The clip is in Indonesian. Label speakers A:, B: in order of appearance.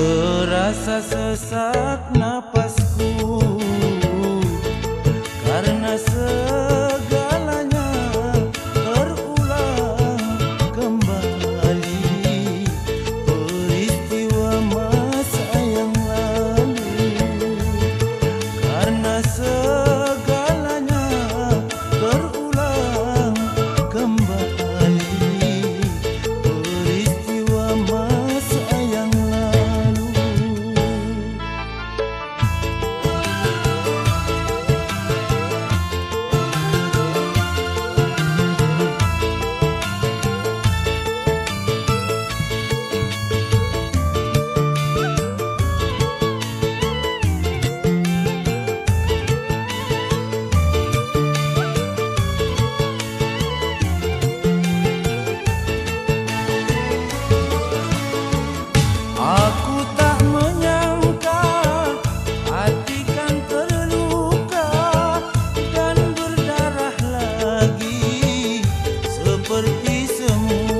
A: Terasa sesak napasku Karena segalanya terulang kembali. Peristiwa masa yang lalu Karena segalanya semua